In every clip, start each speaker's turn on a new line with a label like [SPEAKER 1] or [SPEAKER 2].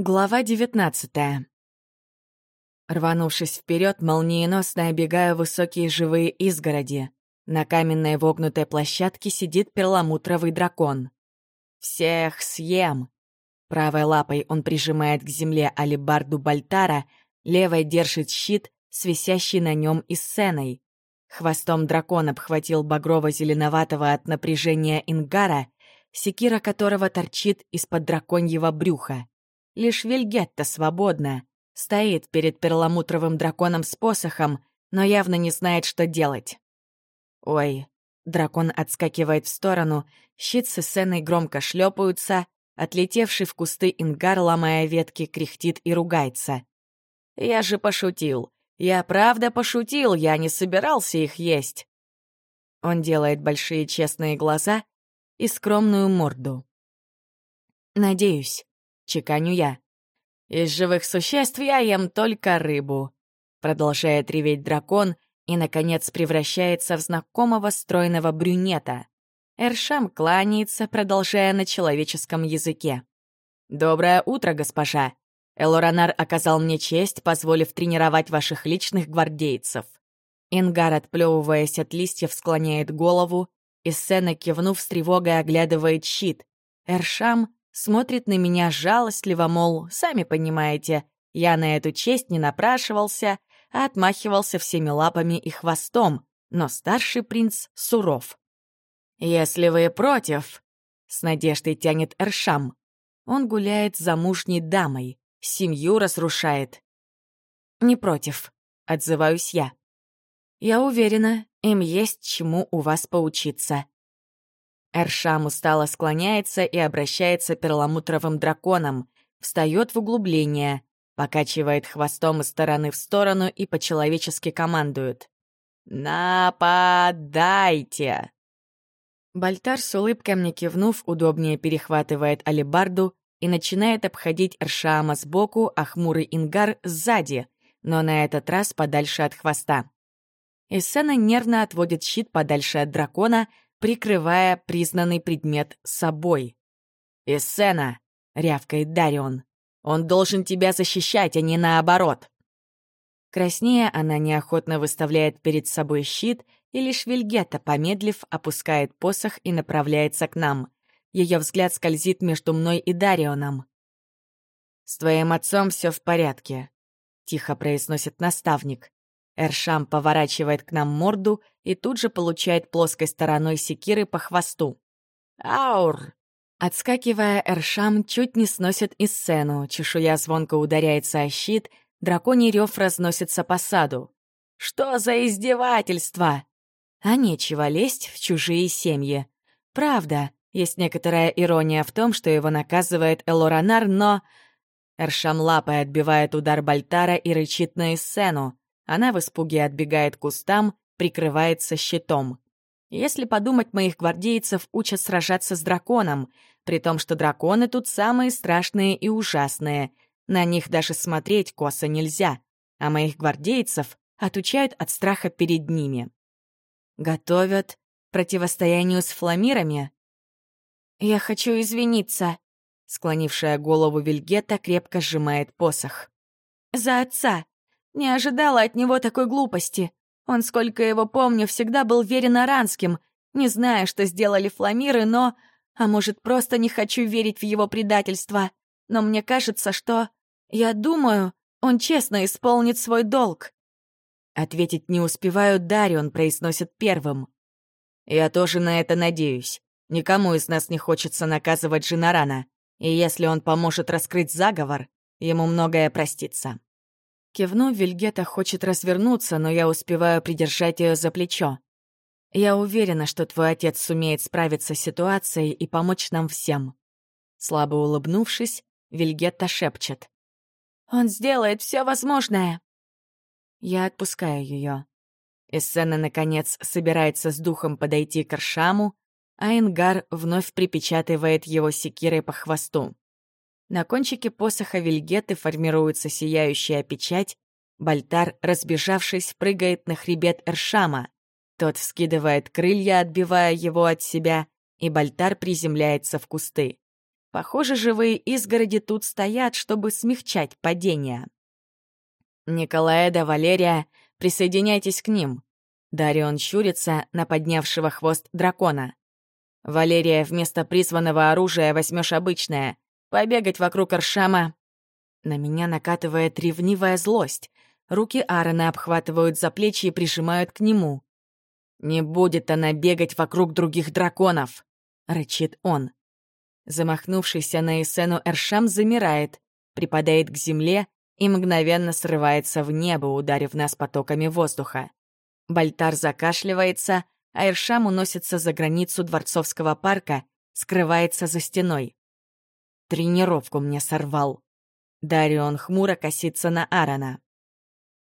[SPEAKER 1] Глава девятнадцатая. Рванувшись вперед, молниеносно обегаю высокие живые изгороди. На каменной вогнутой площадке сидит перламутровый дракон. «Всех съем!» Правой лапой он прижимает к земле алибарду Бальтара, левой держит щит с висящей на нем и сценой. Хвостом дракон обхватил багрово-зеленоватого от напряжения Ингара, секира которого торчит из-под драконьего брюха. Лишь Вильгетта свободна, стоит перед перламутровым драконом с посохом, но явно не знает, что делать. Ой, дракон отскакивает в сторону, щит с Эссеной громко шлепаются, отлетевший в кусты ингар, ломая ветки, кряхтит и ругается. «Я же пошутил. Я правда пошутил, я не собирался их есть». Он делает большие честные глаза и скромную морду. «Надеюсь», чеканю я. «Из живых существ я ем только рыбу», — продолжает реветь дракон и, наконец, превращается в знакомого стройного брюнета. Эршам кланяется, продолжая на человеческом языке. «Доброе утро, госпожа. Элоранар оказал мне честь, позволив тренировать ваших личных гвардейцев». Ингар, отплевываясь от листьев, склоняет голову, и сцена, кивнув с тревогой, оглядывает щит. Эршам смотрит на меня жалостливо, мол, сами понимаете, я на эту честь не напрашивался, а отмахивался всеми лапами и хвостом, но старший принц суров. «Если вы против», — с надеждой тянет Эршам, он гуляет с замужней дамой, семью разрушает. «Не против», — отзываюсь я. «Я уверена, им есть чему у вас поучиться». Эршам устало склоняется и обращается перламутровым драконом, встает в углубление, покачивает хвостом из стороны в сторону и по-человечески командует. «Нападайте!» Бальтар с улыбкой мне кивнув, удобнее перехватывает алебарду и начинает обходить Эршаама сбоку, а хмурый Ингар сзади, но на этот раз подальше от хвоста. Иссена нервно отводит щит подальше от дракона, прикрывая признанный предмет собой. «Эссена!» — рявкает Дарион. «Он должен тебя защищать, а не наоборот!» Краснее она неохотно выставляет перед собой щит, и лишь Вильгета, помедлив, опускает посох и направляется к нам. Ее взгляд скользит между мной и Дарионом. «С твоим отцом все в порядке», — тихо произносит наставник. Эршам поворачивает к нам морду и тут же получает плоской стороной секиры по хвосту. «Аур!» Отскакивая, Эршам чуть не сносит и сцену, чешуя звонко ударяется о щит, драконий рев разносится по саду. «Что за издевательство?» А нечего лезть в чужие семьи. Правда, есть некоторая ирония в том, что его наказывает Элоранар, но... Эршам лапой отбивает удар Бальтара и рычит на Эссену. Она в испуге отбегает к кустам, прикрывается щитом. Если подумать, моих гвардейцев учат сражаться с драконом, при том, что драконы тут самые страшные и ужасные. На них даже смотреть косо нельзя, а моих гвардейцев отучают от страха перед ними. Готовят противостоянию с фламирами? «Я хочу извиниться», — склонившая голову Вильгета крепко сжимает посох. «За отца! Не ожидала от него такой глупости. Он, сколько его помню, всегда был верен аранским, не зная, что сделали фламиры, но... А может, просто не хочу верить в его предательство. Но мне кажется, что... Я думаю, он честно исполнит свой долг. Ответить не успеваю, Дарион произносит первым. Я тоже на это надеюсь. Никому из нас не хочется наказывать Женарана. И если он поможет раскрыть заговор, ему многое простится. Кивнув, Вильгета хочет развернуться, но я успеваю придержать ее за плечо. «Я уверена, что твой отец сумеет справиться с ситуацией и помочь нам всем». Слабо улыбнувшись, Вильгетта шепчет. «Он сделает все возможное!» Я отпускаю ее. Эссена, наконец, собирается с духом подойти к Аршаму, а Ингар вновь припечатывает его секирой по хвосту. На кончике посоха Вильгеты формируется сияющая печать, Бальтар, разбежавшись, прыгает на хребет Эршама. Тот вскидывает крылья, отбивая его от себя, и Бальтар приземляется в кусты. Похоже, живые изгороди тут стоят, чтобы смягчать падение. Николаэда, Валерия, присоединяйтесь к ним. Дарион щурится на поднявшего хвост дракона. Валерия, вместо призванного оружия возьмешь обычное. Побегать вокруг Аршама. На меня накатывает ревнивая злость. Руки Аарона обхватывают за плечи и прижимают к нему. «Не будет она бегать вокруг других драконов!» — рычит он. Замахнувшийся на Эсену Эршам замирает, припадает к земле и мгновенно срывается в небо, ударив нас потоками воздуха. Бальтар закашливается, а Эршам уносится за границу Дворцовского парка, скрывается за стеной. Тренировку мне сорвал. Дарион хмуро косится на Аарона.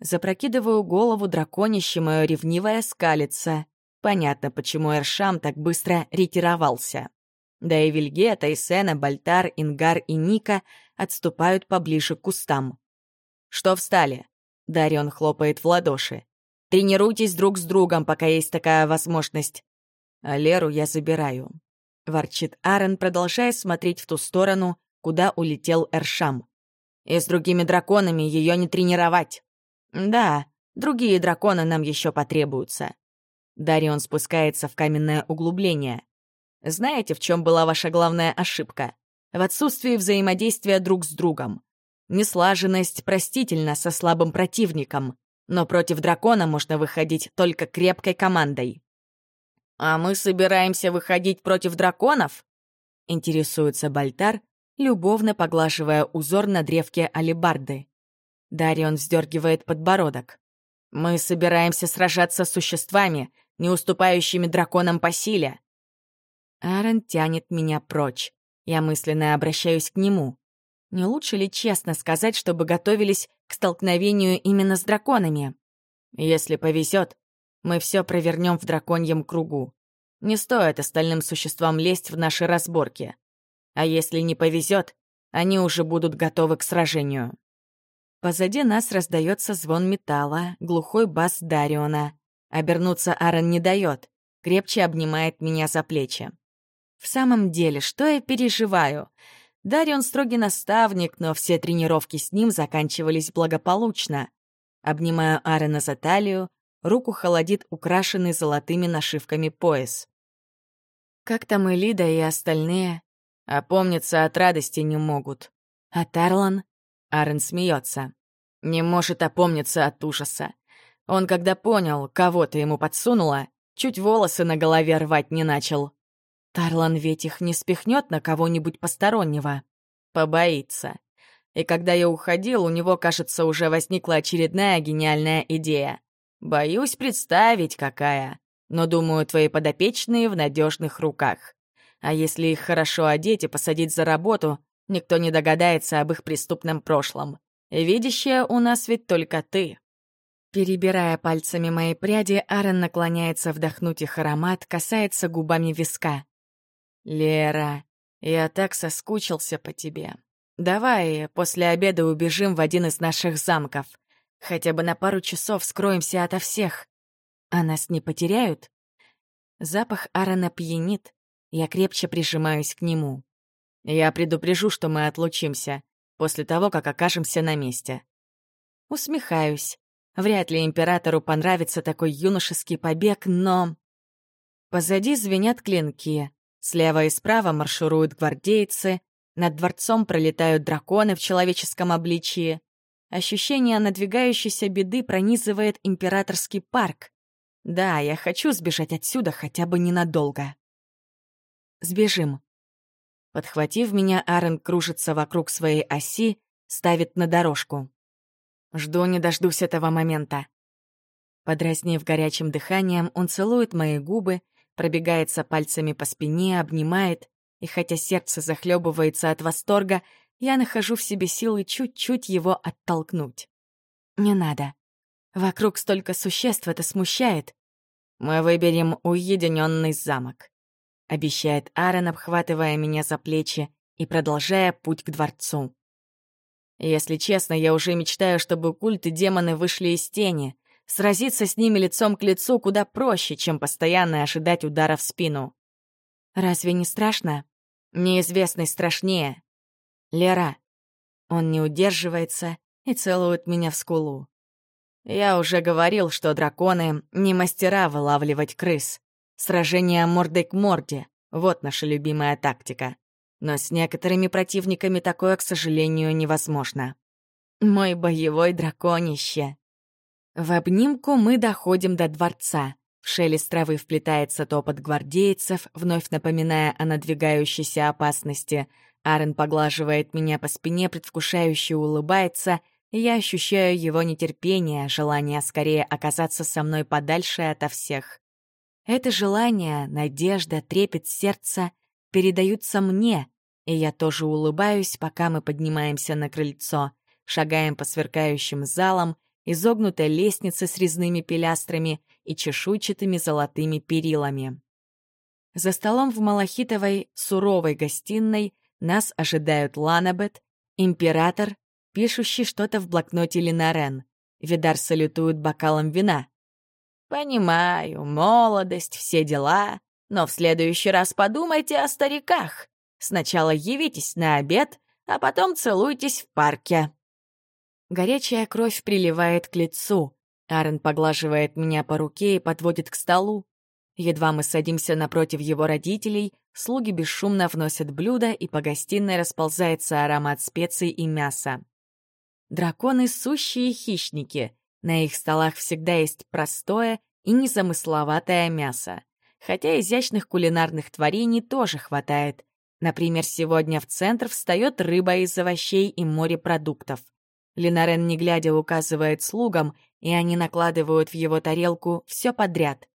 [SPEAKER 1] Запрокидываю голову драконище, мое ревнивое скалится. Понятно, почему Эршам так быстро ретировался. Да и Вильгета, и Сена, Бальтар, Ингар и Ника отступают поближе к кустам. «Что встали?» Дарион хлопает в ладоши. «Тренируйтесь друг с другом, пока есть такая возможность. А Леру я забираю», — ворчит Аарон, продолжая смотреть в ту сторону, куда улетел Эршам. «И с другими драконами ее не тренировать». «Да, другие драконы нам еще потребуются». Дарион спускается в каменное углубление. «Знаете, в чем была ваша главная ошибка? В отсутствии взаимодействия друг с другом. Неслаженность простительна со слабым противником, но против дракона можно выходить только крепкой командой». «А мы собираемся выходить против драконов?» — интересуется Бальтар, любовно поглаживая узор на древке алебарды. Дарион вздергивает подбородок. «Мы собираемся сражаться с существами, не уступающими драконам по силе». Аарон тянет меня прочь. Я мысленно обращаюсь к нему. Не лучше ли честно сказать, чтобы готовились к столкновению именно с драконами? Если повезет, мы все провернем в драконьем кругу. Не стоит остальным существам лезть в наши разборки. А если не повезет, они уже будут готовы к сражению. Позади нас раздается звон металла, глухой бас Дариона. Обернуться Аарон не дает, крепче обнимает меня за плечи. В самом деле, что я переживаю? Дарион строгий наставник, но все тренировки с ним заканчивались благополучно. Обнимаю Аарона за талию, руку холодит украшенный золотыми нашивками пояс. Как там и Лида, и остальные? Опомниться от радости не могут. А Тарлан? Аарон смеется. Не может опомниться от ужаса. Он, когда понял, кого ты ему подсунула, чуть волосы на голове рвать не начал. Тарлан ведь их не спихнет на кого-нибудь постороннего. Побоится. И когда я уходил, у него, кажется, уже возникла очередная гениальная идея. Боюсь представить, какая. Но, думаю, твои подопечные в надежных руках. А если их хорошо одеть и посадить за работу, Никто не догадается об их преступном прошлом. Видящая у нас ведь только ты». Перебирая пальцами мои пряди, Аарон наклоняется вдохнуть их аромат, касается губами виска. «Лера, я так соскучился по тебе. Давай после обеда убежим в один из наших замков. Хотя бы на пару часов скроемся ото всех. А нас не потеряют?» Запах Аарона пьянит. Я крепче прижимаюсь к нему. Я предупрежу, что мы отлучимся, после того, как окажемся на месте. Усмехаюсь. Вряд ли императору понравится такой юношеский побег, но... Позади звенят клинки. Слева и справа маршируют гвардейцы. Над дворцом пролетают драконы в человеческом обличии. Ощущение надвигающейся беды пронизывает императорский парк. Да, я хочу сбежать отсюда хотя бы ненадолго. Сбежим. Подхватив меня, Аарон кружится вокруг своей оси, ставит на дорожку. Жду не дождусь этого момента. Подразнив горячим дыханием, он целует мои губы, пробегается пальцами по спине, обнимает, и хотя сердце захлебывается от восторга, я нахожу в себе силы чуть-чуть его оттолкнуть. Не надо. Вокруг столько существ, это смущает. Мы выберем уединенный замок. — обещает Аарон, обхватывая меня за плечи и продолжая путь к дворцу. Если честно, я уже мечтаю, чтобы культы демоны вышли из тени. Сразиться с ними лицом к лицу куда проще, чем постоянно ожидать удара в спину. Разве не страшно? Неизвестный страшнее. Лера. Он не удерживается и целует меня в скулу. Я уже говорил, что драконы не мастера вылавливать крыс. Сражение мордой к морде — вот наша любимая тактика. Но с некоторыми противниками такое, к сожалению, невозможно. Мой боевой драконище. В обнимку мы доходим до дворца. В шелест травы вплетается топот гвардейцев, вновь напоминая о надвигающейся опасности. Арен поглаживает меня по спине, предвкушающе улыбается, и я ощущаю его нетерпение, желание скорее оказаться со мной подальше ото всех. Это желание, надежда, трепет сердца передаются мне, и я тоже улыбаюсь, пока мы поднимаемся на крыльцо, шагаем по сверкающим залам, изогнутой лестнице с резными пилястрами и чешуйчатыми золотыми перилами. За столом в малахитовой суровой гостиной нас ожидают Ланабет, император, пишущий что-то в блокноте Линарен. Видар салютует бокалом вина. «Понимаю, молодость, все дела, но в следующий раз подумайте о стариках. Сначала явитесь на обед, а потом целуйтесь в парке». Горячая кровь приливает к лицу. Арен поглаживает меня по руке и подводит к столу. Едва мы садимся напротив его родителей, слуги бесшумно вносят блюда, и по гостиной расползается аромат специй и мяса. Драконы — сущие хищники. На их столах всегда есть простое и незамысловатое мясо. Хотя изящных кулинарных творений тоже хватает. Например, сегодня в центр встает рыба из овощей и морепродуктов. Ленарен, не глядя, указывает слугам, и они накладывают в его тарелку все подряд.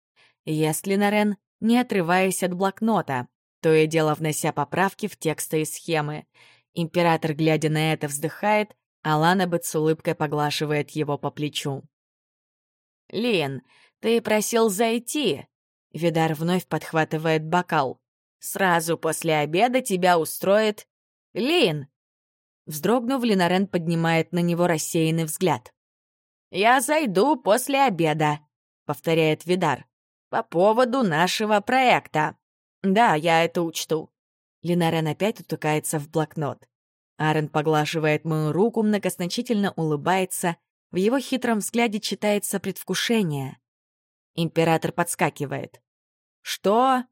[SPEAKER 1] Ест Ленарен, не отрываясь от блокнота, то и дело внося поправки в тексты и схемы. Император, глядя на это, вздыхает, а Ланабет с улыбкой поглаживает его по плечу. «Лин, ты просил зайти!» Видар вновь подхватывает бокал. «Сразу после обеда тебя устроит...» «Лин!» Вздрогнув, Линарен поднимает на него рассеянный взгляд. «Я зайду после обеда», — повторяет Видар. «По поводу нашего проекта. Да, я это учту». Линарен опять утыкается в блокнот. Арен поглаживает мою руку, многозначительно улыбается. В его хитром взгляде читается предвкушение. Император подскакивает. «Что?»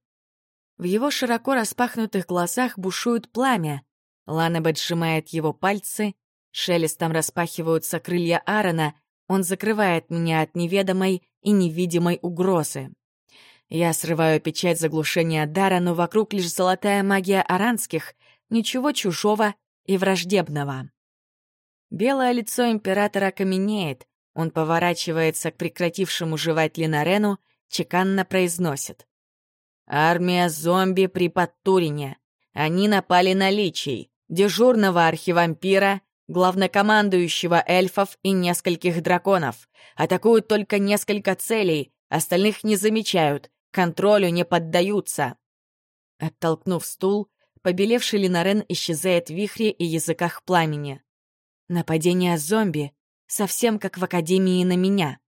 [SPEAKER 1] В его широко распахнутых глазах бушует пламя. Ланебет сжимает его пальцы, шелестом распахиваются крылья Аарона, он закрывает меня от неведомой и невидимой угрозы. Я срываю печать заглушения дара, но вокруг лишь золотая магия аранских, ничего чужого и враждебного. Белое лицо императора каменеет, он поворачивается к прекратившему жевать Линарену, чеканно произносит. «Армия зомби при Подтурине. Они напали на личий, дежурного архивампира, главнокомандующего эльфов и нескольких драконов. Атакуют только несколько целей, остальных не замечают, контролю не поддаются». Оттолкнув стул, Побелевший Линарен исчезает в вихре и языках пламени. Нападение зомби, совсем как в Академии на меня.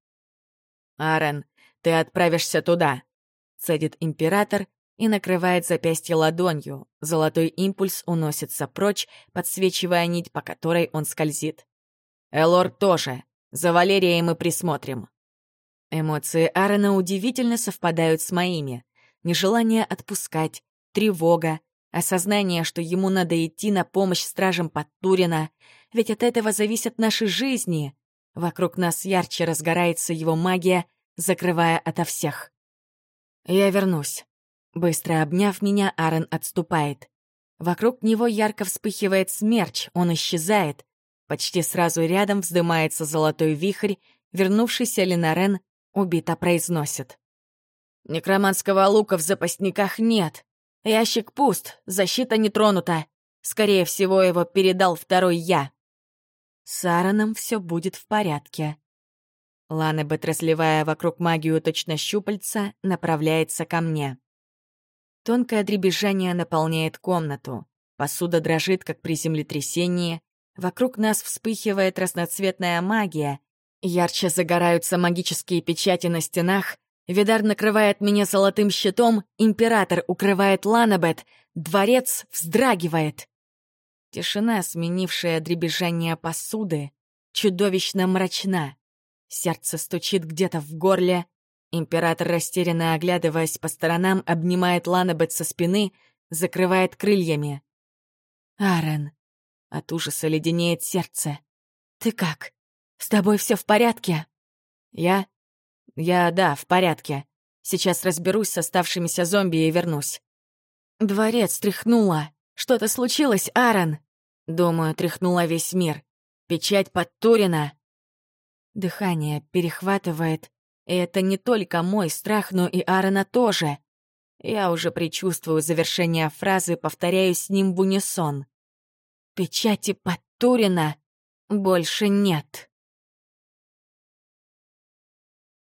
[SPEAKER 1] «Арен, ты отправишься туда», — цедит император и накрывает запястье ладонью. Золотой импульс уносится прочь, подсвечивая нить, по которой он скользит. «Элор тоже. За Валерией мы присмотрим». Эмоции Аарона удивительно совпадают с моими. Нежелание отпускать, тревога, Осознание, что ему надо идти на помощь стражам Подтурина, ведь от этого зависят наши жизни. Вокруг нас ярче разгорается его магия, закрывая ото всех. «Я вернусь». Быстро обняв меня, Аарон отступает. Вокруг него ярко вспыхивает смерч, он исчезает. Почти сразу рядом вздымается золотой вихрь, вернувшийся Ленарен убито произносит. «Некроманского лука в запасниках нет. Ящик пуст, защита не тронута. Скорее всего, его передал второй я. С Аароном все будет в порядке. Ланебет, разливая вокруг магию точно щупальца, направляется ко мне. Тонкое дребезжание наполняет комнату. Посуда дрожит, как при землетрясении. Вокруг нас вспыхивает разноцветная магия. Ярче загораются магические печати на стенах. Видар накрывает меня золотым щитом, император укрывает Ланабет, дворец вздрагивает. Тишина, сменившая дребезжание посуды, чудовищно мрачна. Сердце стучит где-то в горле. Император, растерянно оглядываясь по сторонам, обнимает Ланабет со спины, закрывает крыльями. «Аарон!» От ужаса леденеет сердце. «Ты как? С тобой все в порядке?» «Я? Я, да, в порядке. Сейчас разберусь с оставшимися зомби и вернусь». Дворец тряхнуло. Что-то случилось, Аарон? Думаю, тряхнула весь мир. Печать подтурена. Дыхание перехватывает. И это не только мой страх, но и Аарона тоже. Я уже предчувствую завершение фразы, повторяю с ним в унисон. Печати подтурена больше нет.